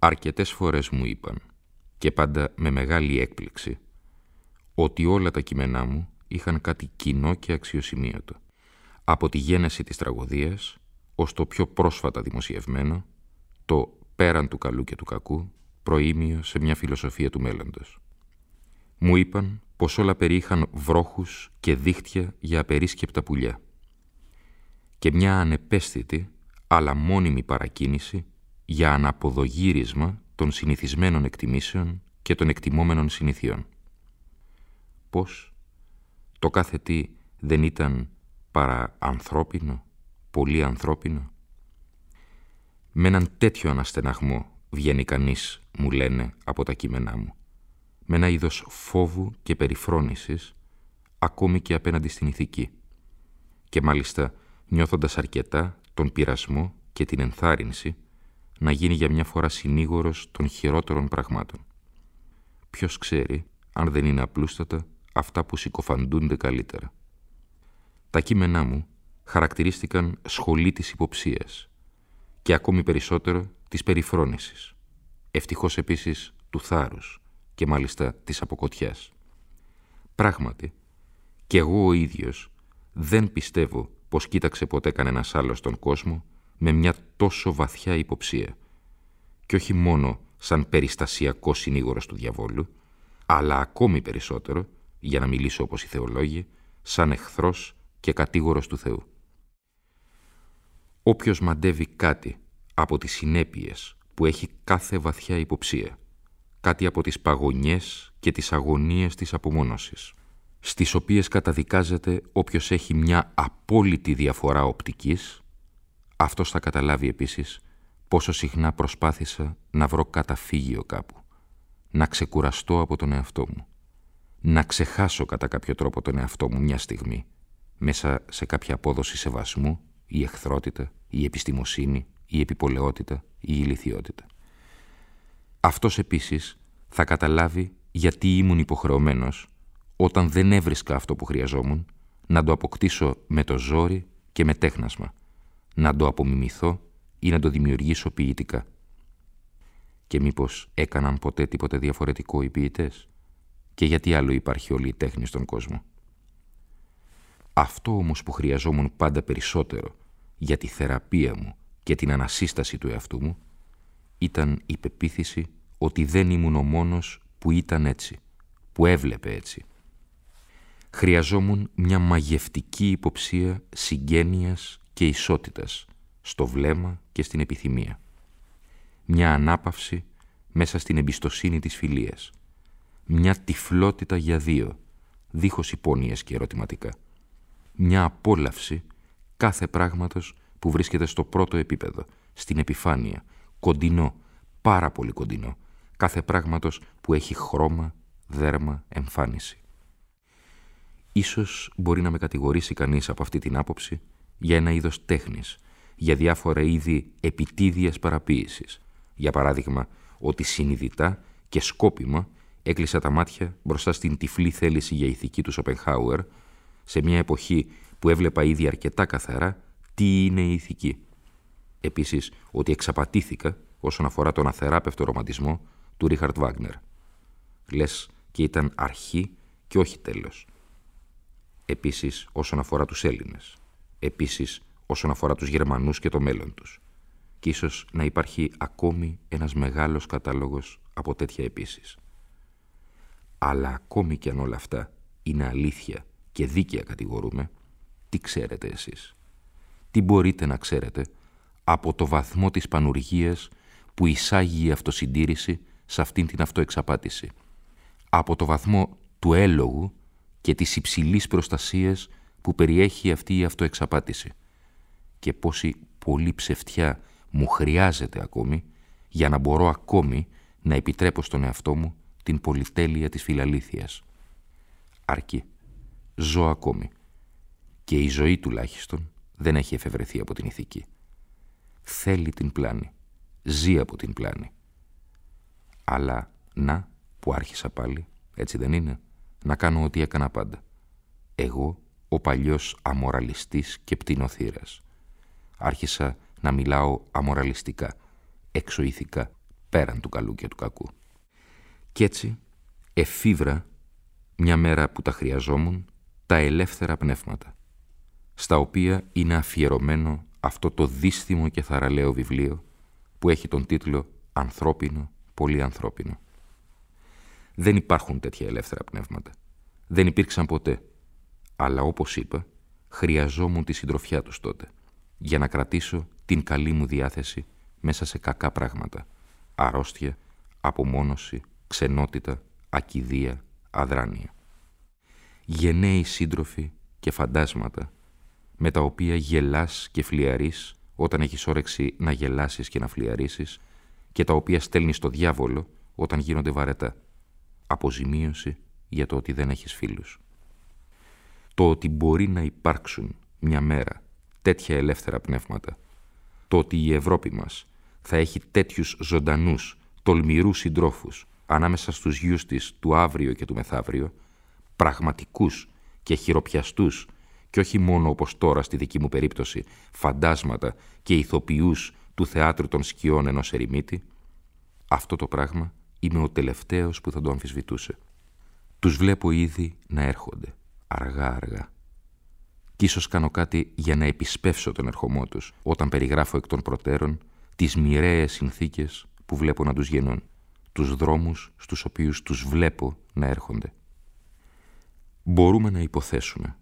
Αρκετές φορές μου είπαν, και πάντα με μεγάλη έκπληξη, ότι όλα τα κείμενά μου είχαν κάτι κοινό και αξιοσημείωτο. Από τη γένεση της τραγωδίας, ως το πιο πρόσφατα δημοσιευμένο, το «Πέραν του καλού και του κακού», προήμιο σε μια φιλοσοφία του μέλλοντος. Μου είπαν πως όλα περιείχαν βρόχους και δίχτυα για απερίσκεπτα πουλιά και μια ανεπαίσθητη αλλά μόνιμη παρακίνηση για αναποδογύρισμα των συνηθισμένων εκτιμήσεων και των εκτιμόμενων συνηθιών. Πώς το κάθε τι δεν ήταν παρά ανθρώπινο, πολύ ανθρώπινο; Με έναν τέτοιο αναστεναγμό βγαίνει κανείς, μου λένε, από τα κείμενά μου. Με ένα είδος φόβου και περιφρόνησης, ακόμη και απέναντι στην ηθική. Και μάλιστα νιώθοντας αρκετά τον πειρασμό και την ενθάρρυνση να γίνει για μια φορά συνήγορος των χειρότερων πραγμάτων. Ποιος ξέρει, αν δεν είναι απλούστατα, αυτά που συκοφαντούνται καλύτερα. Τα κείμενά μου χαρακτηρίστηκαν σχολή της υποψίας και ακόμη περισσότερο της περιφρόνησης. Ευτυχώς επίσης του θάρρους και μάλιστα της αποκοτιάς. Πράγματι, και εγώ ο ίδιος δεν πιστεύω πως κοίταξε ποτέ κανένας άλλος τον κόσμο με μια τόσο βαθιά υποψία και όχι μόνο σαν περιστασιακό συνήγορος του διαβόλου, αλλά ακόμη περισσότερο, για να μιλήσω όπως οι θεολόγοι, σαν εχθρός και κατήγορος του Θεού. Όποιος μαντεύει κάτι από τις συνέπειες που έχει κάθε βαθιά υποψία, κάτι από τις παγωνιές και τις αγωνίες της απομόνωσης, στις οποίες καταδικάζεται όποιος έχει μια απόλυτη διαφορά οπτικής, αυτός θα καταλάβει επίσης πόσο συχνά προσπάθησα να βρω καταφύγιο κάπου, να ξεκουραστώ από τον εαυτό μου, να ξεχάσω κατά κάποιο τρόπο τον εαυτό μου μια στιγμή, μέσα σε κάποια απόδοση σεβασμού, η εχθρότητα, η επιστημοσύνη, η επιπολαιότητα, η ηλικιότητα. Αυτός επίσης θα καταλάβει γιατί ήμουν υποχρεωμένος, όταν δεν έβρισκα αυτό που χρειαζόμουν, να το αποκτήσω με το ζόρι και με τέχνασμα, να το απομιμηθώ ή να το δημιουργήσω ποιητικά. Και μήπως έκαναν ποτέ τίποτε διαφορετικό οι ποιητές; Και γιατί άλλο υπάρχει όλη η τέχνη στον κόσμο; Αυτό όμως που χρειαζόμουν πάντα περισσότερο για τη θεραπεία μου και την ανασύσταση του εαυτού μου ήταν η πεποίθηση ότι δεν ήμουν ο μόνος που ήταν έτσι, που έβλεπε έτσι. Χρειαζόμουν μια μαγευτική υποψία συγγένειας και ισότητας στο βλέμμα και στην επιθυμία. Μια ανάπαυση μέσα στην εμπιστοσύνη της φιλίας. Μια τυφλότητα για δύο, δίχως υπόνοιες και ερωτηματικά. Μια απόλαυση κάθε πράγματος που βρίσκεται στο πρώτο επίπεδο, στην επιφάνεια, κοντινό, πάρα πολύ κοντινό, κάθε πράγματος που έχει χρώμα, δέρμα, εμφάνιση. Ίσως μπορεί να με κατηγορήσει κανείς από αυτή την άποψη για ένα είδος τέχνης, για διάφορα είδη επιτίδιας παραποίησης. Για παράδειγμα, ότι συνειδητά και σκόπιμα έκλεισα τα μάτια μπροστά στην τυφλή θέληση για ηθική του Σοπενχάουερ, σε μια εποχή που έβλεπα ήδη αρκετά καθαρά τι είναι η ηθική. Επίσης, ότι εξαπατήθηκα όσον αφορά τον αθεράπευτο ρομαντισμό του Ρίχαρτ Βάγνερ. Λες και ήταν αρχή και όχι τέλος. Επίσης, όσον αφορά τους Έλληνες επίσης όσον αφορά τους Γερμανούς και το μέλλον τους. και ίσως να υπάρχει ακόμη ένας μεγάλος κατάλογος από τέτοια επίσης. Αλλά ακόμη και αν όλα αυτά είναι αλήθεια και δίκαια κατηγορούμε, τι ξέρετε εσείς; Τι μπορείτε να ξέρετε από το βαθμό της πανουργίας που εισάγει η αυτοσυντήρηση σε αυτήν την αυτοεξαπάτηση; Από το βαθμό του έλογου και της υψηλής προστασίας που περιέχει αυτή η αυτοεξαπάτηση και πόση πολύ ψευτιά μου χρειάζεται ακόμη για να μπορώ ακόμη να επιτρέπω στον εαυτό μου την πολυτέλεια της φιλαλήθειας. Αρκεί. Ζω ακόμη. Και η ζωή τουλάχιστον δεν έχει εφευρεθεί από την ηθική. Θέλει την πλάνη. Ζει από την πλάνη. Αλλά να που άρχισα πάλι, έτσι δεν είναι, να κάνω ό,τι έκανα πάντα. Εγώ, ο παλιός αμοραλιστής και πτυνοθύρας. Άρχισα να μιλάω αμοραλιστικά, εξοηθικά, πέραν του καλού και του κακού. Κι έτσι, εφήβρα, μια μέρα που τα χρειαζόμουν, τα ελεύθερα πνεύματα, στα οποία είναι αφιερωμένο αυτό το δύστιμο και θαραλέο βιβλίο που έχει τον τίτλο «Ανθρώπινο, πολύ ανθρώπινο». Δεν υπάρχουν τέτοια ελεύθερα πνεύματα. Δεν υπήρξαν ποτέ. Αλλά όπως είπα, χρειαζόμουν τη συντροφιά τους τότε, για να κρατήσω την καλή μου διάθεση μέσα σε κακά πράγματα. Αρρώστια, απομόνωση, ξενότητα, ακιδεία, αδράνεια. Γενναίοι σύντροφοι και φαντάσματα με τα οποία γελάς και φλιαρείς όταν έχεις όρεξη να γελάσεις και να φλιαρίσεις και τα οποία στέλνεις στο διάβολο όταν γίνονται βαρετά. Αποζημίωση για το ότι δεν έχεις φίλους. Το ότι μπορεί να υπάρξουν μια μέρα τέτοια ελεύθερα πνεύματα, το ότι η Ευρώπη μας θα έχει τέτοιους ζωντανούς, τολμηρούς συντρόφους ανάμεσα στους γιους της του αύριο και του μεθαύριο, πραγματικούς και χειροπιαστούς και όχι μόνο όπως τώρα στη δική μου περίπτωση φαντάσματα και ηθοποιούς του θεάτρου των σκιών ενός ερημίτη, αυτό το πράγμα είμαι ο τελευταίος που θα το αμφισβητούσε. Τους βλέπω ήδη να έρχονται, αργά-αργά. Κι ίσως κάνω κάτι για να επισπεύσω τον ερχομό τους, όταν περιγράφω εκ των προτέρων τις μοιραίες συνθήκες που βλέπω να τους γεννούν, τους δρόμους στους οποίους τους βλέπω να έρχονται. Μπορούμε να υποθέσουμε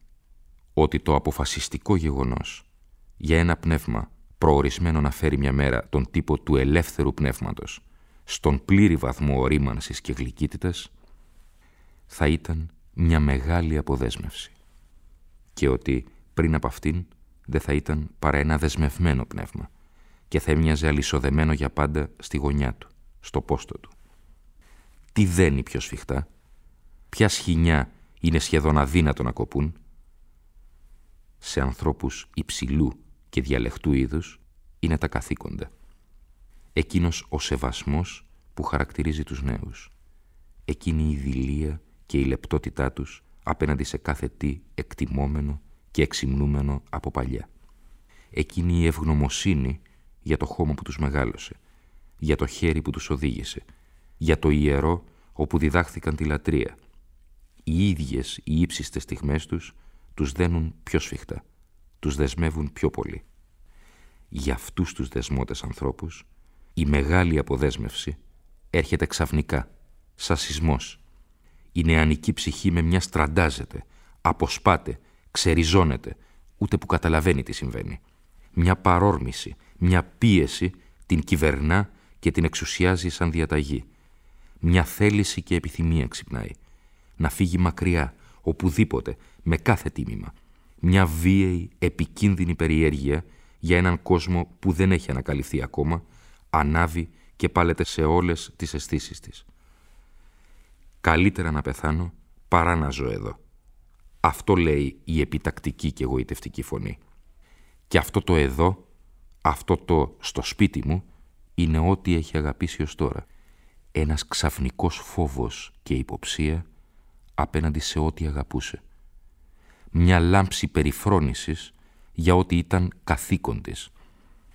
ότι το αποφασιστικό γεγονός για ένα πνεύμα προορισμένο να φέρει μια μέρα τον τύπο του ελεύθερου πνεύματος στον πλήρη βαθμό ορίμανσης και γλυκύτητας θα ήταν μια μεγάλη αποδέσμευση και ότι πριν από αυτήν δεν θα ήταν παρά ένα δεσμευμένο πνεύμα και θα έμοιαζε αλυσοδεμένο για πάντα στη γωνιά του, στο πόστο του. Τι δένει πιο σφιχτά, ποια σχοινιά είναι σχεδόν αδύνατο να κοπούν, σε ανθρώπους υψηλού και διαλεχτού είδους είναι τα καθήκοντα. Εκείνος ο σεβασμός που χαρακτηρίζει τους νέους. Εκείνη η δηλία και η λεπτότητά τους απέναντι σε κάθε τι εκτιμόμενο και εξυμνούμενο από παλιά. Εκείνη η ευγνωμοσύνη για το χώμα που τους μεγάλωσε, για το χέρι που τους οδήγησε, για το ιερό όπου διδάχθηκαν τη λατρεία. Οι ίδιες οι ύψιστες στιγμές τους τους δένουν πιο σφιχτά, τους δεσμεύουν πιο πολύ. Για αυτούς τους δεσμότες ανθρώπους, η μεγάλη αποδέσμευση έρχεται ξαφνικά, σαν σεισμός. Η νεανική ψυχή με μια στραντάζεται, αποσπάται, ξεριζώνεται, ούτε που καταλαβαίνει τι συμβαίνει. Μια παρόρμηση, μια πίεση την κυβερνά και την εξουσιάζει σαν διαταγή. Μια θέληση και επιθυμία ξυπνάει. Να φύγει μακριά, οπουδήποτε, με κάθε τίμημα. Μια βίαιη, επικίνδυνη περιέργεια για έναν κόσμο που δεν έχει ανακαλυφθεί ακόμα, ανάβει και πάλεται σε όλες τις αισθήσεις της. Καλύτερα να πεθάνω παρά να ζω εδώ. Αυτό λέει η επιτακτική και εγωιτευτική φωνή. Και αυτό το εδώ, αυτό το στο σπίτι μου, είναι ό,τι έχει αγαπήσει ως τώρα. Ένας ξαφνικός φόβος και υποψία απέναντι σε ό,τι αγαπούσε. Μια λάμψη περιφρόνησης για ό,τι ήταν καθήκον της.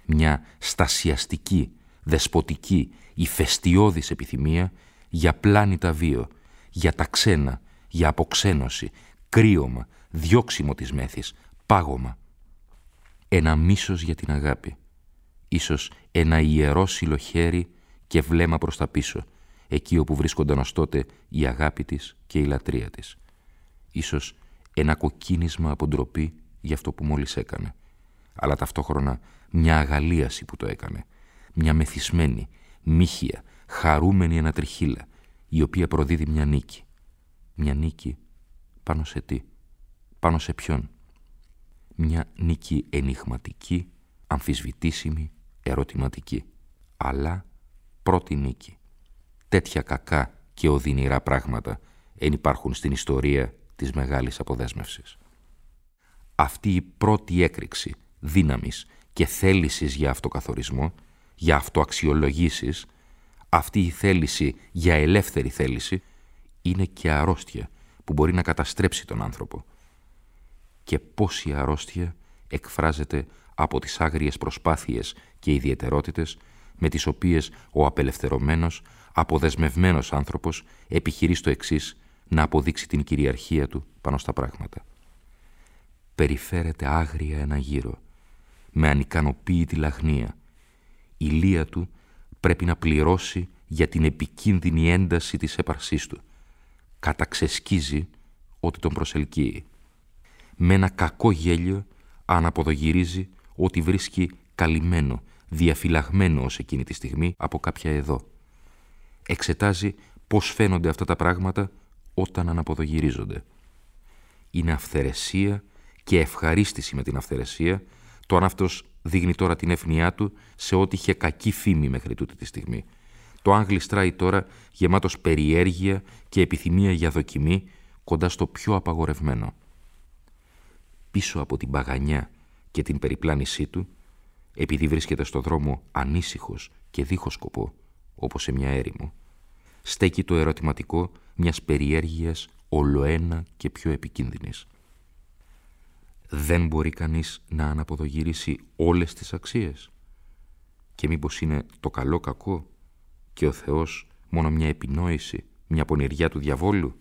Μια στασιαστική, δεσποτική, ηφαιστειώδης επιθυμία για πλάνητα βίο, για τα ξένα, για αποξένωση, κρύωμα, διώξιμο της μέθης, πάγωμα. Ένα μίσος για την αγάπη ίσως ένα ιερό χέρι και βλέμμα προς τα πίσω, εκεί όπου βρίσκονταν ως τότε η αγάπη της και η λατρεία της. Ίσως ένα κοκκίνισμα από ντροπή για αυτό που μόλις έκανε, αλλά ταυτόχρονα μια αγαλίαση που το έκανε, μια μεθυσμένη, μύχια, χαρούμενη ανατριχίλα, η οποία προδίδει μια νίκη. Μια νίκη πάνω σε τι, πάνω σε ποιον; Μια νίκη ενηγματική, αμφισβητήσιμη, ερωτηματική. Αλλά πρώτη νίκη. Τέτοια κακά και οδυνηρά πράγματα εν υπάρχουν στην ιστορία της μεγάλης αποδέσμευσης. Αυτή η πρώτη έκρηξη δύναμης και θέλησης για αυτοκαθορισμό, για αυτοαξιολογήσεις, αυτή η θέληση για ελεύθερη θέληση, είναι και αρρώστια που μπορεί να καταστρέψει τον άνθρωπο. Και πώς η αρρώστια εκφράζεται από τις άγριες προσπάθειες και ιδιαιτερότητες με τις οποίες ο απελευθερωμένος, αποδεσμευμένος άνθρωπος επιχειρεί στο εξής να αποδείξει την κυριαρχία του πάνω στα πράγματα. Περιφέρεται άγρια ένα γύρο, με ανικανοποίητη λαγνία. Η λία του πρέπει να πληρώσει για την επικίνδυνη ένταση της έπαρσής του. Καταξεσκίζει ότι τον προσελκύει. Με ένα κακό γέλιο αναποδογυρίζει ότι βρίσκει καλυμμένο, διαφυλαγμένο ως εκείνη τη στιγμή από κάποια εδώ. Εξετάζει πώς φαίνονται αυτά τα πράγματα όταν αναποδογυρίζονται. Είναι αυθαιρεσία και ευχαρίστηση με την αυθαιρεσία το αν αυτός δείχνει τώρα την εύνοιά του σε ό,τι είχε κακή φήμη μέχρι τούτη τη στιγμή. Το αν γλιστράει τώρα γεμάτος περιέργεια και επιθυμία για δοκιμή κοντά στο πιο απαγορευμένο. Πίσω από την παγανιά και την περιπλάνησή του, επειδή βρίσκεται στο δρόμο ανήσυχος και δίχως σκοπό, όπως σε μια έρημο, στέκει το ερωτηματικό μιας περιέργειας ολοένα και πιο επικίνδυνης. Δεν μπορεί κανείς να αναποδογυρίσει όλες τις αξίες. Και μήπως είναι το καλό κακό και ο Θεός μόνο μια επινόηση, μια πονηριά του διαβόλου;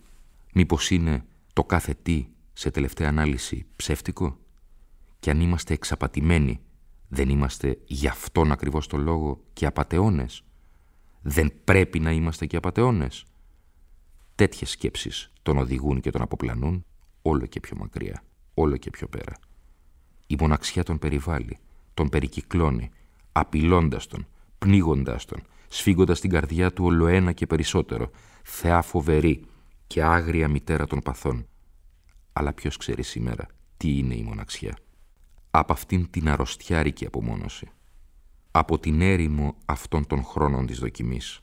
Μήπως είναι το κάθε τι σε τελευταία ανάλυση ψεύτικο; Και αν είμαστε εξαπατημένοι, δεν είμαστε γι' αυτόν ακριβώς το λόγο και απατεώνες; Δεν πρέπει να είμαστε και απατεώνες; Τέτοιες σκέψεις τον οδηγούν και τον αποπλανούν όλο και πιο μακριά, όλο και πιο πέρα. Η μοναξιά τον περιβάλλει, τον περικυκλώνει, απειλώντας τον, πνίγοντας τον, σφίγγοντας την καρδιά του ολοένα και περισσότερο, θεά φοβερή και άγρια μητέρα των παθών. Αλλά ποιος ξέρει σήμερα τι είναι η μοναξιά. Από αυτήν την αρρωστιάρικη απομόνωση. Από την έρημο αυτών των χρόνων της δοκιμής.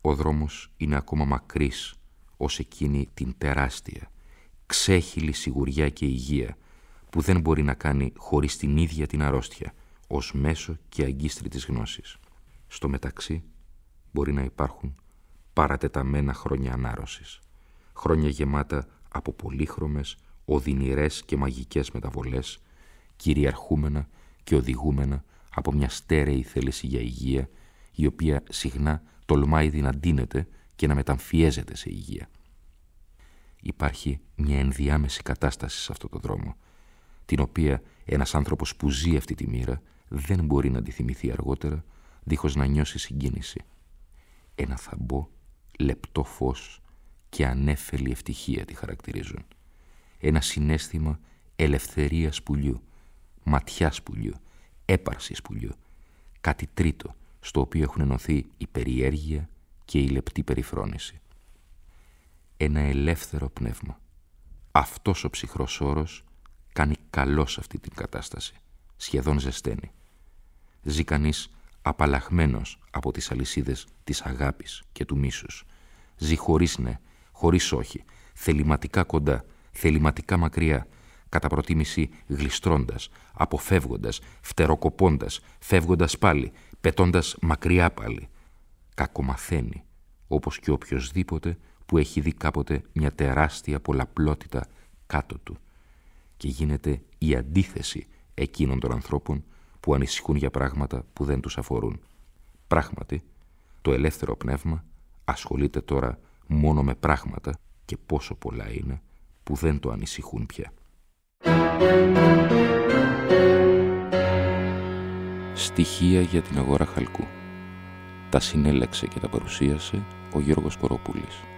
Ο δρόμος είναι ακόμα μακρύς ως εκείνη την τεράστια, ξέχυλη σιγουριά και υγεία που δεν μπορεί να κάνει χωρίς την ίδια την αρρώστια ως μέσο και αγκίστρη της γνώσης. Στο μεταξύ μπορεί να υπάρχουν παρατεταμένα χρόνια ανάρρωσης, χρόνια γεμάτα από πολύχρωμες, οδυνηρές και μαγικές μεταβολές, κυριαρχούμενα και οδηγούμενα από μια στέρεη θέληση για υγεία, η οποία συχνά τολμάει να ντύνεται και να μεταμφιέζεται σε υγεία. Υπάρχει μια ενδιάμεση κατάσταση σε αυτό το δρόμο, την οποία ένας άνθρωπος που ζει αυτή τη μοίρα δεν μπορεί να τη θυμηθεί αργότερα, δίχως να νιώσει συγκίνηση. Ένα θαμπό, λεπτό φως και ανέφελη ευτυχία τη χαρακτηρίζουν. Ένα συνέστημα ελευθερίας πουλιού, ματιάς πουλιού, έπαρσης πουλιού. Κάτι τρίτο, στο οποίο έχουν ενωθεί η περιέργεια και η λεπτή περιφρόνηση. Ένα ελεύθερο πνεύμα. Αυτός ο ψυχρός όρος κάνει καλό σε αυτή την κατάσταση. Σχεδόν ζεσταίνει. Ζει κανείς απαλλαγμένος από τις αλυσίδες της αγάπης και του μίσους. Ζει χωρίς ναι, χωρίς όχι, θεληματικά κοντά, θεληματικά μακριά, κατά προτίμηση γλιστρώντας, αποφεύγοντας, φτεροκοπώντας, φεύγοντας πάλι, πετώντας μακριά πάλι. Κακομαθαίνει, όπως και οποιοδήποτε που έχει δει κάποτε μια τεράστια πολλαπλότητα κάτω του και γίνεται η αντίθεση εκείνων των ανθρώπων που ανησυχούν για πράγματα που δεν τους αφορούν. Πράγματι, το ελεύθερο πνεύμα ασχολείται τώρα μόνο με πράγματα και πόσο πολλά είναι που δεν το ανησυχούν πια. Στοιχεία για την αγορά χαλκού. Τα συνέλεξε και τα παρουσίασε ο Γιώργος Κοροπούλης.